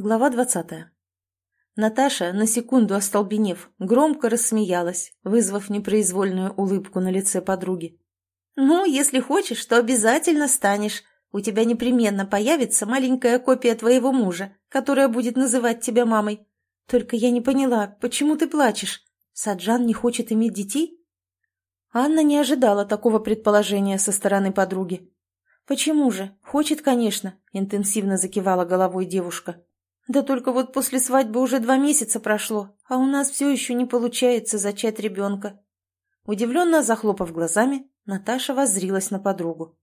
Глава двадцатая. Наташа, на секунду остолбенев, громко рассмеялась, вызвав непроизвольную улыбку на лице подруги. «Ну, если хочешь, то обязательно станешь. У тебя непременно появится маленькая копия твоего мужа, которая будет называть тебя мамой. Только я не поняла, почему ты плачешь? Саджан не хочет иметь детей?» Анна не ожидала такого предположения со стороны подруги. «Почему же? Хочет, конечно», — интенсивно закивала головой девушка. Да только вот после свадьбы уже два месяца прошло, а у нас все еще не получается зачать ребенка. Удивленно захлопав глазами, Наташа воззрилась на подругу.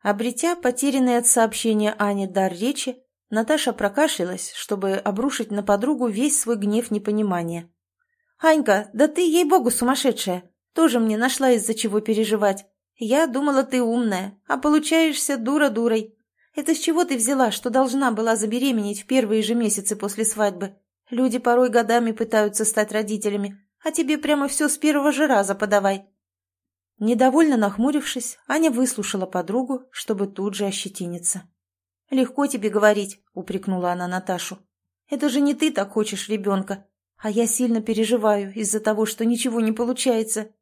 Обретя потерянный от сообщения Ани дар речи, Наташа прокашлялась, чтобы обрушить на подругу весь свой гнев непонимания. «Анька, да ты, ей-богу, сумасшедшая! Тоже мне нашла из-за чего переживать. Я думала, ты умная, а получаешься дура дурой. Это с чего ты взяла, что должна была забеременеть в первые же месяцы после свадьбы? Люди порой годами пытаются стать родителями, а тебе прямо все с первого же раза подавай». Недовольно нахмурившись, Аня выслушала подругу, чтобы тут же ощетиниться. «Легко тебе говорить», — упрекнула она Наташу. «Это же не ты так хочешь ребенка, а я сильно переживаю из-за того, что ничего не получается».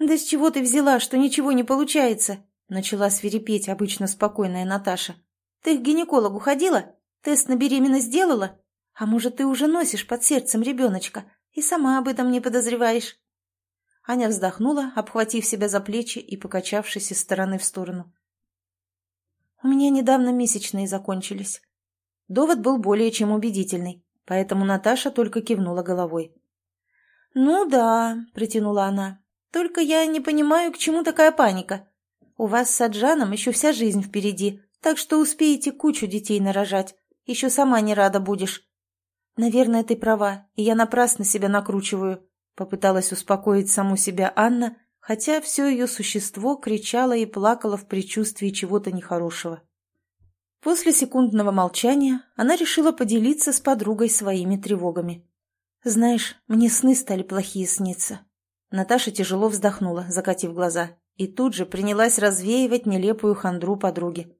«Да с чего ты взяла, что ничего не получается?» Начала свирепеть обычно спокойная Наташа. «Ты к гинекологу ходила? Тест на беременность сделала? А может, ты уже носишь под сердцем ребеночка и сама об этом не подозреваешь?» Аня вздохнула, обхватив себя за плечи и покачавшись из стороны в сторону. «У меня недавно месячные закончились». Довод был более чем убедительный, поэтому Наташа только кивнула головой. «Ну да», — протянула она, — «только я не понимаю, к чему такая паника. У вас с Аджаном еще вся жизнь впереди, так что успеете кучу детей нарожать. Еще сама не рада будешь. Наверное, ты права, и я напрасно себя накручиваю. Попыталась успокоить саму себя Анна, хотя все ее существо кричало и плакало в предчувствии чего-то нехорошего. После секундного молчания она решила поделиться с подругой своими тревогами. «Знаешь, мне сны стали плохие сниться». Наташа тяжело вздохнула, закатив глаза и тут же принялась развеивать нелепую хандру подруги.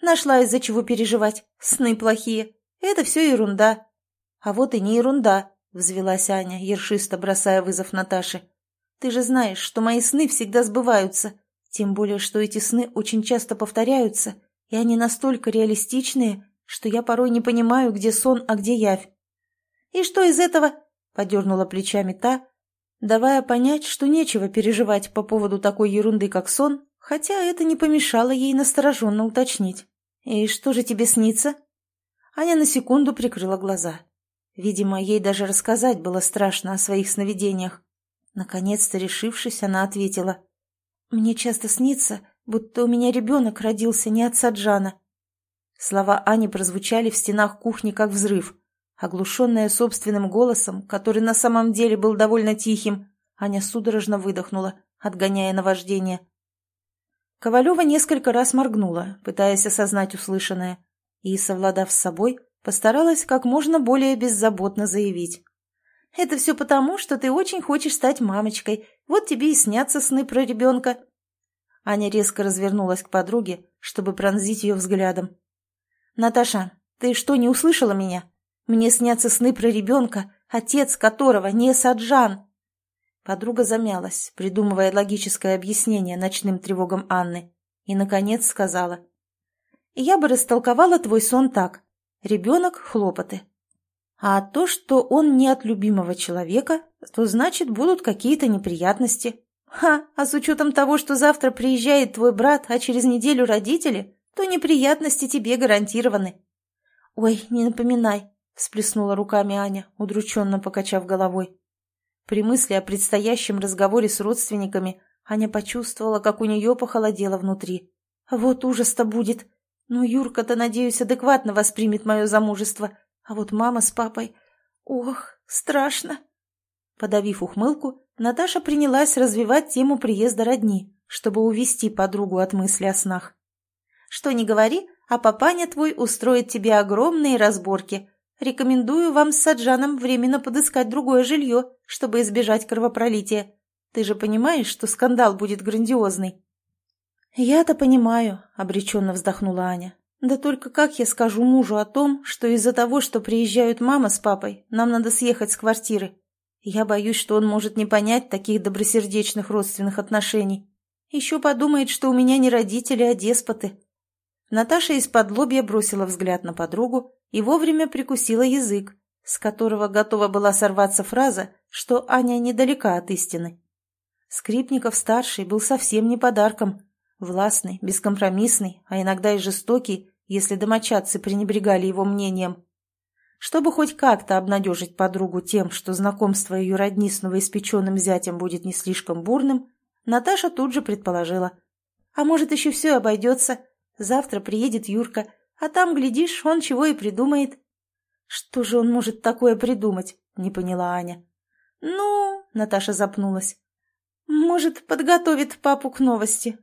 Нашла из-за чего переживать. Сны плохие. Это все ерунда. А вот и не ерунда, взвелась Аня, ершисто бросая вызов Наташе. Ты же знаешь, что мои сны всегда сбываются. Тем более, что эти сны очень часто повторяются, и они настолько реалистичные, что я порой не понимаю, где сон, а где явь. «И что из этого?» — подернула плечами та, давая понять, что нечего переживать по поводу такой ерунды, как сон, хотя это не помешало ей настороженно уточнить. «И что же тебе снится?» Аня на секунду прикрыла глаза. Видимо, ей даже рассказать было страшно о своих сновидениях. Наконец-то решившись, она ответила. «Мне часто снится, будто у меня ребенок родился не от Саджана». Слова Ани прозвучали в стенах кухни как взрыв. Оглушенная собственным голосом, который на самом деле был довольно тихим, Аня судорожно выдохнула, отгоняя наваждение. Ковалева несколько раз моргнула, пытаясь осознать услышанное, и, совладав с собой, постаралась как можно более беззаботно заявить. «Это все потому, что ты очень хочешь стать мамочкой. Вот тебе и снятся сны про ребенка». Аня резко развернулась к подруге, чтобы пронзить ее взглядом. «Наташа, ты что, не услышала меня?» Мне снятся сны про ребенка, отец которого не Саджан. Подруга замялась, придумывая логическое объяснение ночным тревогам Анны, и, наконец, сказала. «Я бы растолковала твой сон так. Ребенок — хлопоты. А то, что он не от любимого человека, то значит, будут какие-то неприятности. Ха, а с учетом того, что завтра приезжает твой брат, а через неделю родители, то неприятности тебе гарантированы. Ой, не напоминай, — всплеснула руками Аня, удрученно покачав головой. При мысли о предстоящем разговоре с родственниками Аня почувствовала, как у нее похолодело внутри. «Вот ужас-то будет! Ну, Юрка-то, надеюсь, адекватно воспримет мое замужество, а вот мама с папой... Ох, страшно!» Подавив ухмылку, Наташа принялась развивать тему приезда родни, чтобы увести подругу от мысли о снах. «Что не говори, а папаня твой устроит тебе огромные разборки», Рекомендую вам с Саджаном временно подыскать другое жилье, чтобы избежать кровопролития. Ты же понимаешь, что скандал будет грандиозный?» «Я-то понимаю», — обреченно вздохнула Аня. Да только как я скажу мужу о том, что из-за того, что приезжают мама с папой, нам надо съехать с квартиры? Я боюсь, что он может не понять таких добросердечных родственных отношений. Еще подумает, что у меня не родители, а деспоты. Наташа из-под лобья бросила взгляд на подругу и вовремя прикусила язык, с которого готова была сорваться фраза, что Аня недалека от истины. Скрипников-старший был совсем не подарком. Властный, бескомпромиссный, а иногда и жестокий, если домочадцы пренебрегали его мнением. Чтобы хоть как-то обнадежить подругу тем, что знакомство ее родни с новоиспеченным зятем будет не слишком бурным, Наташа тут же предположила. «А может, еще все обойдется. Завтра приедет Юрка, а там, глядишь, он чего и придумает». «Что же он может такое придумать?» — не поняла Аня. «Ну...» — Наташа запнулась. «Может, подготовит папу к новости,